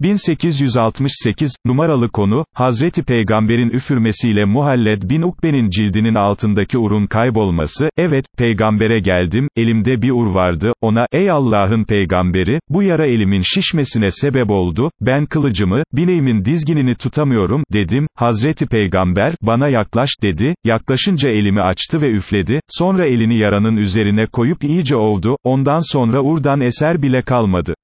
1868, numaralı konu, Hazreti Peygamber'in üfürmesiyle Muhalled bin Ukbe'nin cildinin altındaki urun kaybolması, evet, peygambere geldim, elimde bir ur vardı, ona, ey Allah'ın peygamberi, bu yara elimin şişmesine sebep oldu, ben kılıcımı, bineğimin dizginini tutamıyorum, dedim, Hazreti Peygamber, bana yaklaş, dedi, yaklaşınca elimi açtı ve üfledi, sonra elini yaranın üzerine koyup iyice oldu. ondan sonra urdan eser bile kalmadı.